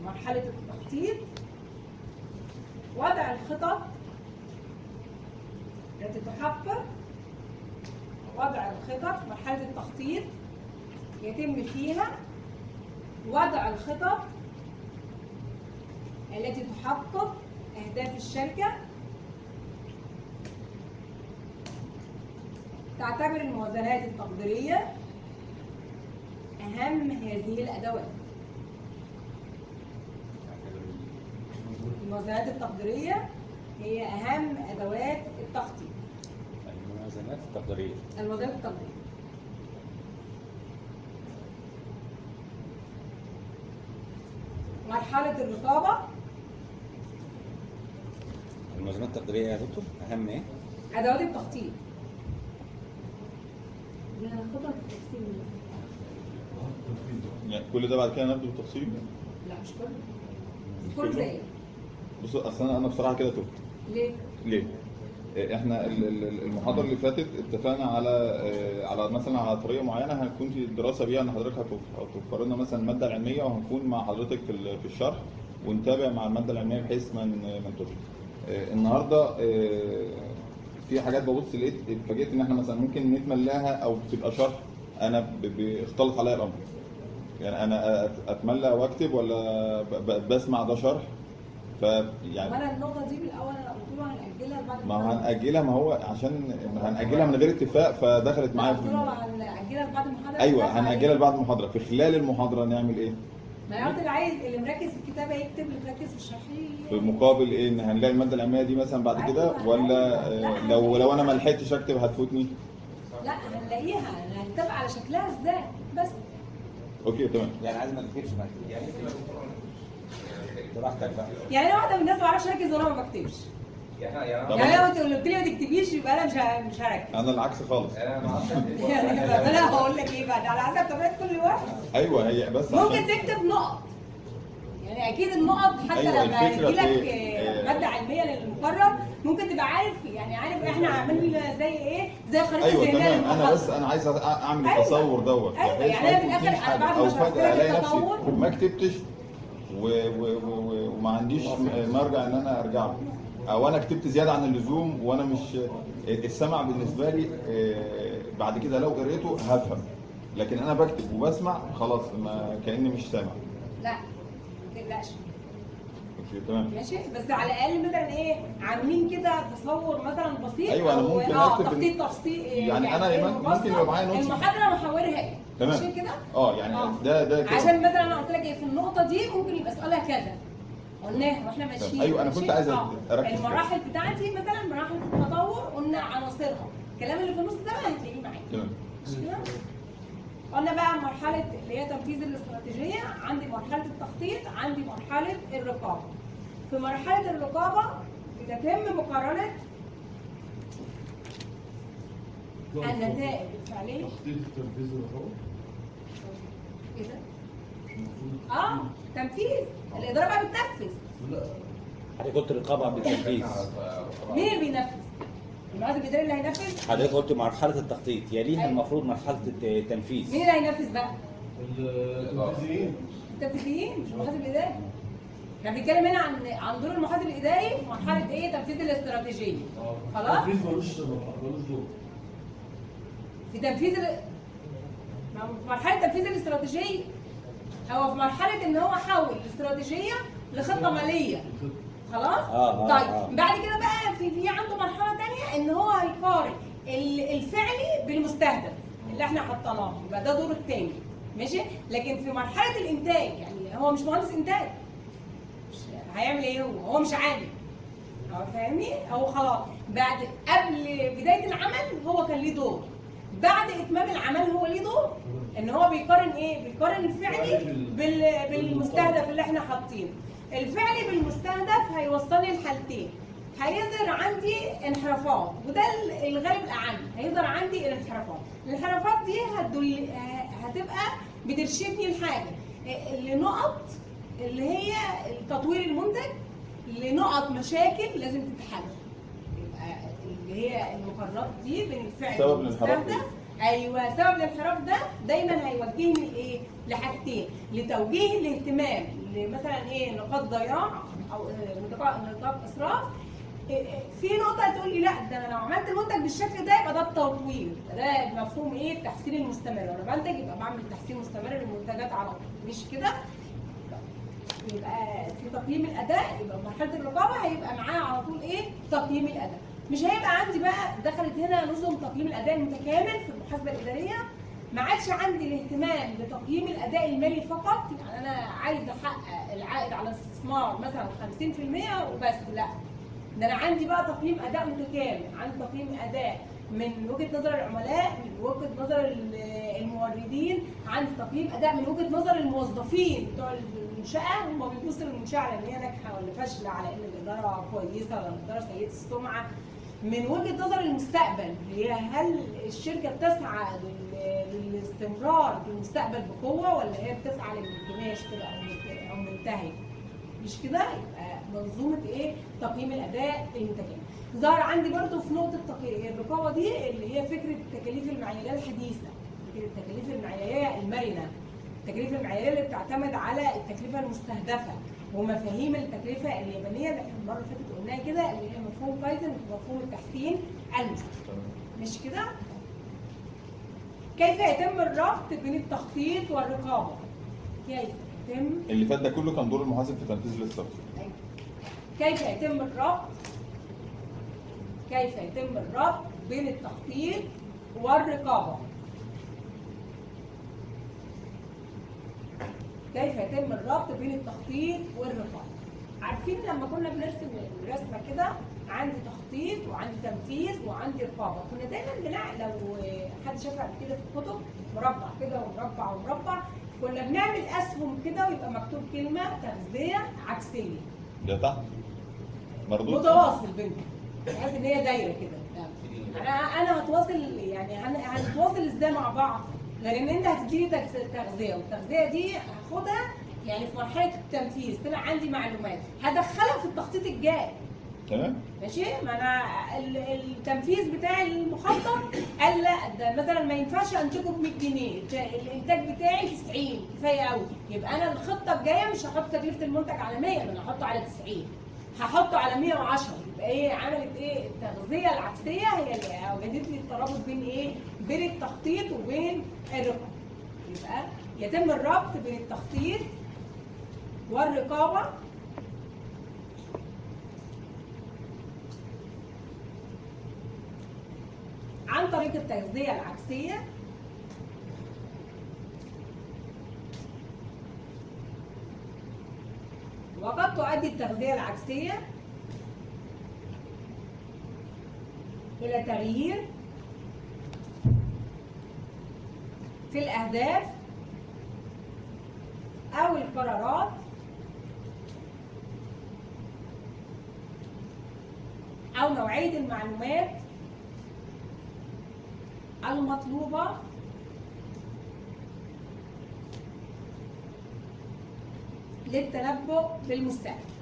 مرحلة التخطيط وضع الخطط التي تحقق وضع الخطط مرحلة التخطيط يتم فيها وضع الخطط التي تحقق أهداف الشركة. تعتبر الموازنات التقديرية أهم هذه الأدوات. الموازنات التقديرية هي أهم أدوات التخطيط. الموازنات التقديرية. الموازنات التقديرية. مرحلة الرقابة. الموازنات التقديرية يا دكتور أهم إيه؟ أدوات التخطيط. يعني كل ده بعد كده ناخده بالتفصيل؟ لا مش كله. كله زي بص أصل أنا بصراحة كده تهت ليه؟ ليه؟ آه، إحنا ال- ال- المحاضرة اللي فاتت اتفقنا على آه، على مثلا على طريقة معينة هنكون في دراسه بيها إن حضرتك هتوف- هتوفر لنا مثلا الماده العلميه وهنكون مع حضرتك في في الشرح ونتابع مع المادة العلمية بحيث ما ما. آه، النهارده في حاجات ببص لقيت اتفاجئت إن إحنا مثلا ممكن نتملاها أو تبقى شرح أنا بيختلط عليا الأمر. يعني أنا أتملى وأكتب ولا بسمع ده شرح فيعني وأنا النقطة دي بالأول أنا قلت له هنأجلها بعد ما هو هنأجلها ما هو عشان هنأجلها من غير اتفاق فدخلت معايا في قلت له الم- هنأجلها بعد المحاضرة. أيوه هنأجلها عليه. لبعد المحاضرة. في خلال المحاضرة نعمل إيه؟ ما أنا قلت اللي عايز اللي مركز في الكتابة يكتب اللي مركز في الشرح في مقابل إيه؟ إن هنلاقي المادة العلمية دي مثلا بعد كده ولا آه، لو لو أنا ما لحقتش أكتب هتفوتني؟ لا هنلاقيها. هنتفق على شكلها إزاي بس. أوكي تمام. يعني عايز ما تكتبش. يعني براحتك بقى يعني أنا واحدة من الناس ما بعرفش أركز وأنا ما بكتبش يعني يعني يعني لو انت قلت لي ما تكتبيش يبقى أنا مش مش هركز أنا العكس خالص أنا ما أعرفش يعني أنا هقول لك إيه بقى على حسب طبيعة كل واحد أيوه هي بس ممكن تكتب نقط يعني أكيد النقط حتى أيوة، لما يجي لك في إيه؟ آه، مادة علمية للمقرر ممكن تبقى عارف يعني عارف إحنا عاملين زي إيه زي خريطة أيوه ذهنيه تمام أنا. بس أنا عايز أعمل أيوة. التصور دوت أيوة، يعني ما أنا في أنا حاجة. بعد ما شرحت لك التطور. ما كتبتش وما عنديش مرجع إن أنا أرجع له. أو أنا كتبت زيادة عن اللزوم وأنا مش السمع بالنسبة لي آه، بعد كده لو قريته هفهم. لكن أنا بكتب وبسمع خلاص ما كأني مش سامع. لا ما تقلقش. تمام ماشي بس على الأقل مثلا إيه عاملين كده تصور مثلا بسيط أنا أو ممكن آه تخطيط تفصيل يعني أنا إيه ممكن مبسط. يبقى معايا نوتس. المحاضرة محورها إيه تمام. ماشي كده آه يعني آه. ده ده كده. عشان مثلا أنا قلت لك إيه في النقطة دي ممكن يبقى سؤالها كذا قلناها وإحنا ماشيين أيوة، أنا كنت؟ عايز آه. كده. المراحل بتاعتي مثلا مراحل التطور قلنا عناصرها الكلام اللي في النص ده هتلاقيه معايا تمام؟ قلنا بقى مرحلة اللي هي تنفيذ الاستراتيجية. عندي مرحلة التخطيط عندي مرحلة الرقابة. في مرحلة الرقابة بتتم مقارنة النتائج. الفعلية تخطيط التنفيذ الرقابي إيه ده؟ آه تنفيذ. الإدارة بقى بتنفذ. لا. حضرتك قلت رقابة بالتنفيذ مين اللي بينفذ؟ المعهد الإداري اللي هينفذ؟ حضرتك قلت مرحلة التخطيط يليها أيوة. المفروض مرحلة التنفيذ مين اللي هينفذ بقى؟ التنفيذيين التنفيذيين مش المحاسب الإداري إحنا بنتكلم هنا عن عن دور المحاسب الإداري في مرحلة إيه؟ تنفيذ الاستراتيجية آه خلاص؟ التنفيذ ملوش ملوش دور في تنفيذ ال... مرحلة تنفيذ الاستراتيجية هو في مرحلة إن هو حول الاستراتيجية لخطة مالية خلاص؟ آه، آه، طيب آه. بعد كده بقى في في عنده مرحلة ثانية إن هو هيقارن ال- الفعلي بالمستهدف اللي إحنا حطيناه يبقى ده دور الثاني ماشي؟ لكن في مرحلة الإنتاج يعني هو مش مهندس إنتاج. مش هيعمل إيه هو؟ هو مش عامل. فاهمني؟ هو خلاص. بعد قبل بداية العمل هو كان ليه دور. بعد إتمام العمل هو ليه دور. إن هو بيقارن إيه؟ بيقارن الفعلي بال... بالمستهدف. اللي إحنا حاطينه. الفعلي بالمستهدف هيوصلني لحالتين. هيظهر عندي انحرافات وده ال- الغالب الاعم هيظهر عندي الانحرافات. الانحرافات دي هتدل ه- هتبقى بترشدني لحاجة. إيه، لنقط اللي هي تطوير المنتج لنقط مشاكل لازم تتحل. يبقى اللي هي المقارنات دي بين الفعل سبب الانحراف أيوه سبب الانحراف ده دايما هيوجهني لإيه؟ لحاجتين لتوجيه الاهتمام لمثلا إيه؟ نقاط ضياع أو آه، نقاط إسراف. إيه، إيه، في نقطة هتقول لي لا ده أنا لو عملت المنتج بالشكل ده يبقى ده التطوير. ده مفهوم إيه؟ التحسين المستمر. أنا بنتج يبقى بعمل تحسين مستمر للمنتجات على طول. مش كده؟ يبقى في تقييم الأداء يبقى مرحلة الرقابة هيبقى معاه على طول إيه؟ تقييم الأداء. مش هيبقى عندي بقى دخلت هنا نظم تقييم الأداء المتكامل في المحاسبة الإدارية. ما عادش عندي الاهتمام بتقييم الأداء المالي فقط. يعني أنا عايز أحقق العائد على الاستثمار مثلا 50% وبس. لا. ده أنا عندي بقى تقييم أداء متكامل. عندي تقييم أداء من وجهة نظر العملاء من وجهة نظر ال- الموردين. عندي تقييم أداء من وجهة نظر الموظفين بتوع المنشأة. هم بيبصوا للمنشأة على إن هي ناجحة ولا فاشلة على إن الإدارة كويسة ولا الإدارة سيئة السمعة. من وجهة نظر المستقبل هي هل الشركة بتسعى لل- للاستمرار في المستقبل بقوة ولا هي بتسعى للانكماش كده أو أو منتهي مش كده؟ يبقى منظومة إيه؟ تقييم الأداء المتكامل. ظهر عندي برضو في نقطة الرقابه دي اللي هي فكرة التكاليف المعيارية الحديثة فكرة التكاليف المعيارية المرنة. التكاليف المعياريه اللي بتعتمد على التكلفة المستهدفة ومفاهيم التكلفة اليابانية اللي إحنا المرة اللي فاتت قلناها كده اللي هي مفهوم بايثون ومفهوم التحسين المستمر مش كده؟ كيف يتم الربط بين التخطيط والرقابة؟ كيف يتم؟ اللي فات ده كله كان دور المحاسب في تنفيذ الاستراتيجيه كيف يتم الربط؟ كيف يتم الربط بين التخطيط والرقابة؟ كيف يتم الربط بين التخطيط والرقابة عارفين لما كنا بنرسم الرسمة كده عندي تخطيط وعندي تنفيذ وعندي رقابة. كنا دايما بنع لو حد شافها قبل كده في الكتب مربع كده ومربع ومربع كنا بنعمل أسهم كده ويبقى مكتوب كلمة تغذية عكسية. ده تحت. مردود. متواصل بينهم. بحيث إن هي دايرة كده. أنا أنا هتواصل يعني هن- هنتواصل إزاي مع بعض؟ غير ان انت هتديني تغذ- تغذية والتغذية دي هاخدها يعني في مرحلة التنفيذ. طلع عندي معلومات. هدخلها في التخطيط الجاي. تمام. ماشي؟ ما أنا ال- التنفيذ بتاع المخطط قال لا ده مثلا ما ينفعش انتجه ب 100 جنيه الإنتاج بتاعي 90 كفاية قوي يبقى أنا الخطة الجاية مش هحط تكلفة المنتج على 100 أنا هحطه على 90 هحطه على 110 يبقى إيه عملت إيه؟ التغذية العكسيه هي اللي أوجدت لي الترابط بين إيه؟ بين التخطيط وبين الرقابة. يبقى يتم الربط بين التخطيط والرقابة عن طريق التغذية العكسية وقد تؤدي التغذية العكسية إلى تغيير في الأهداف أو القرارات أو نوعية المعلومات المطلوبة للتنبؤ بالمستقبل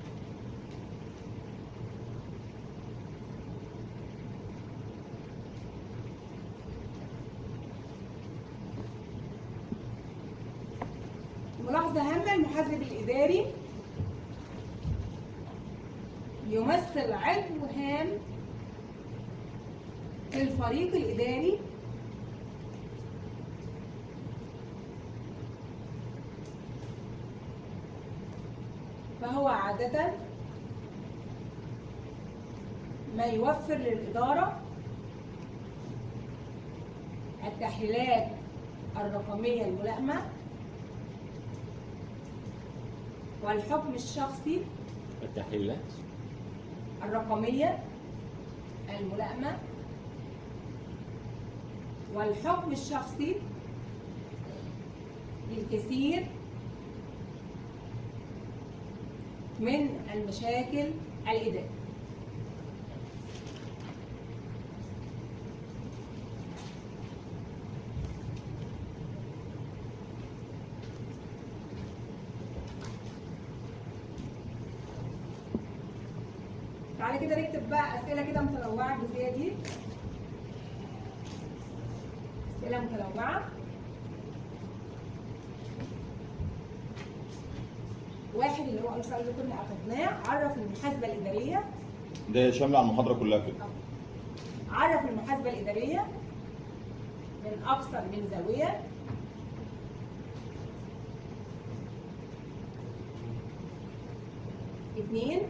ملاحظة هامة المحاسب الإداري يمثل عضو هام في الفريق الإداري فهو عادة ما يوفر للإدارة التحليلات الرقمية الملائمة والحكم الشخصي التحليلات الرقمية الملائمة والحكم الشخصي للكثير من المشاكل الإدارية تعالى كده أسئلة كده متنوعة الجزئية دي أسئلة متنوعة. واحد اللي هو السؤال اللي كنا أخدناه عرف المحاسبة الإدارية. ده شامل على المحاضرة كلها كده. عرف المحاسبة الإدارية من أكثر من زاوية. اثنين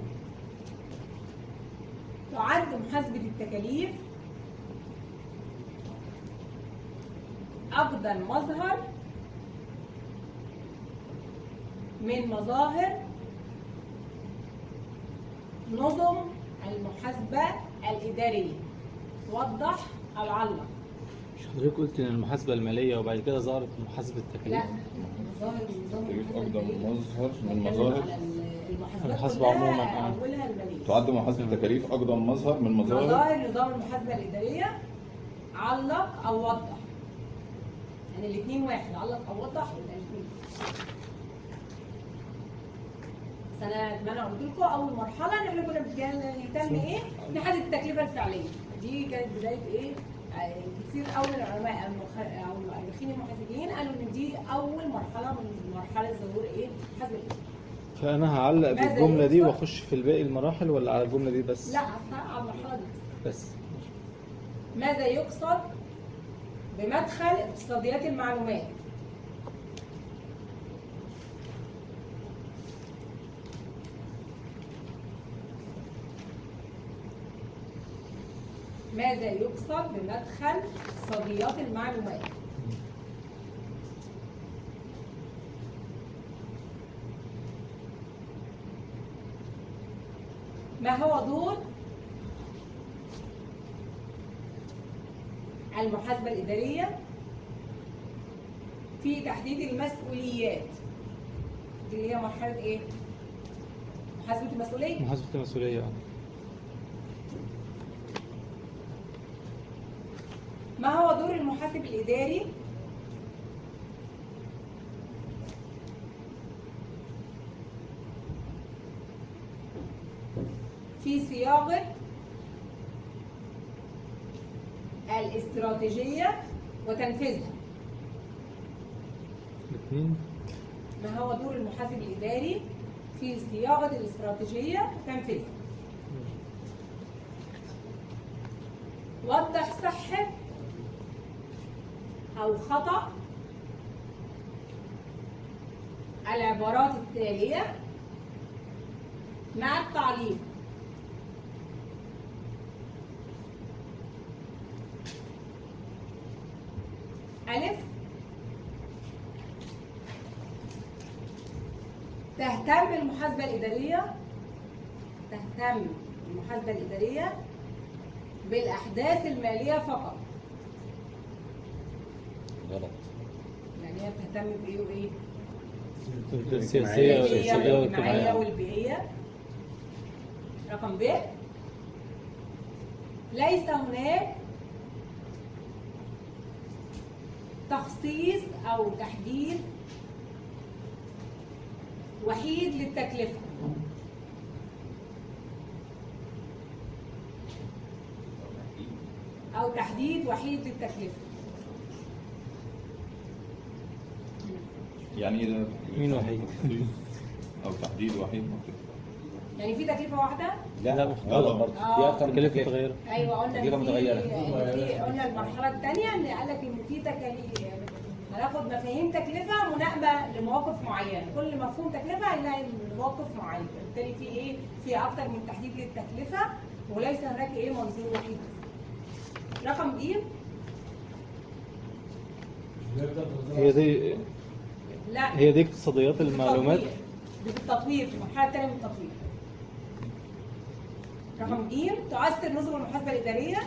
تعد محاسبة التكاليف. أقدم مظهر من مظاهر نظم المحاسبة الإدارية. وضح أو علق مش حضرتك قلت إن المحاسبة المالية وبعد كده ظهرت محاسبة التكاليف لا تجيب المحاسبة اقدم. مظهر من مظاهر كلها عموماً، آه. تعد محاسبة التكاليف اقدم مظهر من مظاهر مظاهر نظام المحاسبة الإدارية علق أو وضح يعني الاثنين واحد علق أو وضح يبقى الاثنين بس أنا ما أنا قلت لكم أول مرحلة إن إحنا كنا بنهتم إيه؟ نحدد التكلفة الفعلية دي كانت بداية إيه؟ كتير قوي من العلماء أو المؤرخين المحاسبيين قالوا إن دي أول مرحلة من مرحلة ظهور إيه؟ المحاسبة الإدارية فأنا هعلق بالجملة دي يحصل؟ وأخش في الباقي المراحل ولا على الجملة دي بس؟ لا على المرحلة دي. بس. ماذا يقصد بمدخل اقتصاديات المعلومات؟ ماذا يقصد بمدخل صديات المعلومات؟ ما هو دور المحاسبة الإدارية في تحديد المسؤوليات؟ اللي هي مرحلة إيه؟ محاسبة المسؤولية؟ محاسبة المسؤولية ما هو دور المحاسب الإداري؟ في صياغة الاستراتيجية وتنفيذها. ما هو دور المحاسب الإداري في صياغة الاستراتيجية وتنفيذها؟ وضح صحة أو خطأ العبارات التالية مع التعليق ألف. تهتم المحاسبة الإدارية. تهتم المحاسبة الإدارية بالأحداث المالية فقط غلط يعني هي بتهتم بإيه وإيه؟ السياسية السياسية والاقتصادية والاجتماعية والاجتماعية والبيئية. رقم ب ليس هناك تخصيص أو تحديد وحيد للتكلفة. أو تحديد وحيد للتكلفة. يعني إيه ده؟ مين وحيد؟ أو تحديد وحيد يعني في تكلفة واحدة؟ لا. لا، غلط برضه آه. في أكتر من تكلفة تكلفة. متغيرة أيوه قلنا. إن في قلنا المرحلة الثانية ان قال لك إن في تكاليف. هناخد مفاهيم تكلفة مناسبه لمواقف معينة. كل مفهوم تكلفة هنلاقي مواقف معينه بالتالي في إيه؟ في أكتر من تحديد للتكلفة وليس هناك إيه؟ منظور وحيد. رقم ج هي دي لا. هي دي اقتصاديات المعلومات. دي في التطوير في المرحله الثانية من التطوير. رقم ج تؤثر نظم المحاسبة الإدارية.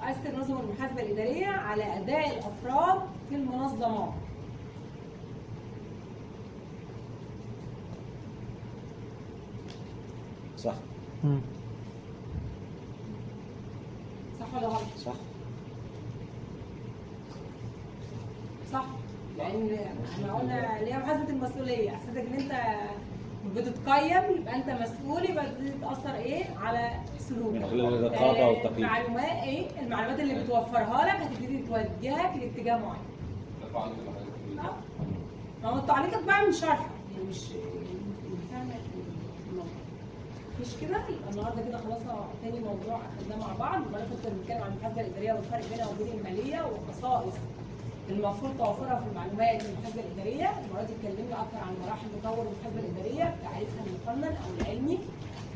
تؤثر نظم المحاسبة الإدارية على أداء الأفراد في المنظمات صح. مم. صح ولا غلط؟ صح. صح. لأن إحنا قلنا اللي هي محاسبة المسؤولية. أحساسك إن أنت بتتقيم يبقى أنت مسؤول يبقى دي تاثر إيه؟ على سلوكك. من خلال الرقابة آه، والتقييم. المعلومات إيه؟ المعلومات اللي بتوفرها لك هتبتدي توجهك لاتجاه معين. ما هو تعليقك بقى مش شرح. يعني مش مش كده؟ يبقى النهارده كده خلصنا تاني موضوع أخدناه مع بعض. أنا كنت بنتكلم عن المحاسبة الإدارية والفرق بينها وبين المالية وخصائص المفروض توفرها في المعلومات المحاسبة الإدارية. المرة دي اتكلمنا أكتر عن مراحل تطور المحاسبة الإدارية تعريفها المقنن أو العلمي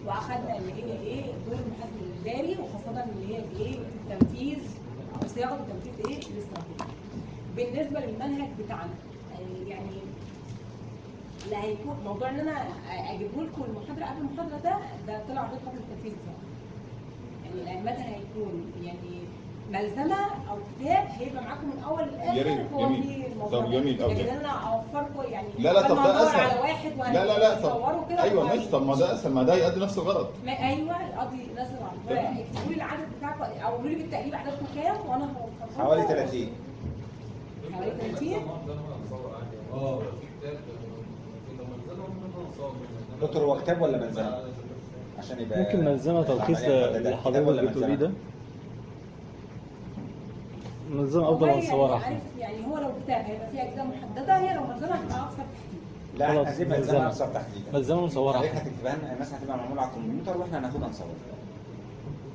وأخدنا اللي هي إيه دور المحاسب الإداري وخاصة اللي هي الايه التنفيذ أو صياغة وتنفيذ إيه الاستراتيجية. بالنسبة للمنهج بتاعنا آه، يعني لا هيكون موضوع إن أنا أجيبه لكم المحاضرة قبل المحاضرة ده ده طلع غير قبل التنفيذ. يعني المتن هيكون يعني ملزمة أو كتاب هيبقى معاكم من أول للاخر هو. في الموضوع طب ده. جميل أوي. لكن أنا أوفركم يعني لا لا طب ده أسهل على واحد لا لا لا طب كده أيوه ماشي طب ما ده أسهل ما ده يؤدي نفس الغرض ما أيوه القاضي نازل على تمام. اكتبوا لي العدد بتاعكم أو قولوا لي بالتقريب عددكم كام وأنا هوفركم حوالي 30 حوالي 30 آه دكتور هو كتاب ولا ملزمة؟ عشان يبقى ممكن ملزمة تلخيص. اللي حضرتك بتقوليه؟ ده ملزمة أفضل والله أتصور يعني عارف يعني هو لو كتاب هيبقى فيه أجزاء محددة هي لو ملزمه هتبقى أكثر تحديد لا إحنا عايزين ملزمه ملزمة. أكثر تحديدا ملزمة ونصورها حضرتك لنا مثلا هتبقى معمولة على الكمبيوتر وإحنا هناخدها نصورها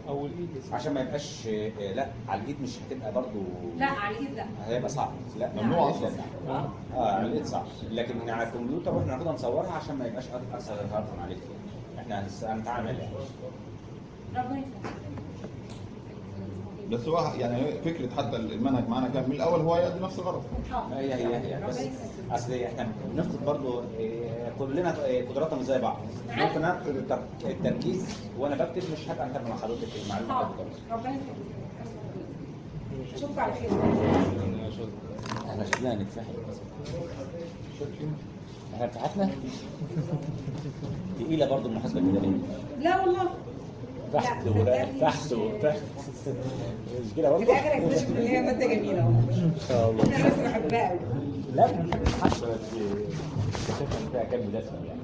أول إيد عشان ما يبقاش آه، لا على الإيد مش هتبقى برضو. لا على الإيد لا. هيبقى صعب. لا ممنوع جداً. آه على الإيد صعب. لكن على الكمبيوتر وإحنا هناخدها نصورها عشان ما يبقاش أكثر هرطا عليك. إحنا هنتعامل يعني ربنا يسلمك بس هو يعني فكره حتى المنهج معانا كان من الأول هو يؤدي نفس الغرض. هي هي هي ربنا بس. اصل إحنا بنفقد برضه إيه، كلنا إيه، قدراتنا مش زي بعض ممكن افقد التر- التركيز وأنا بكتب مش هبقى متابع مع حضرتك المعلومه ربنا اشوفك على خير إحنا شكلنا هنتفحم إحنا فتحتنا تقيله برضه المحاسبه الاداريه لا والله لا، ولا صدقني فحت مش- كده في برضه الآخر اكتشف ان هي ماده جميلة والله إن شاء الله. أنا بس بحبها قوي لا بحب المحاسبه بس فيها كام يعني.